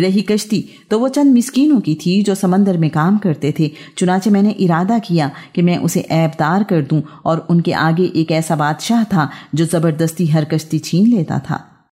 रही कश्ती। तो वो चंद मिसकीनों की थी जो समंदर में काम करते थे। चुनाचे मैंने इरादा किया कि मैं उसे ऐबदार कर दूँ और उनके आगे एक ऐसा बादशाह था जो ज़बरदस्ती हर कश्ती छीन लेता था।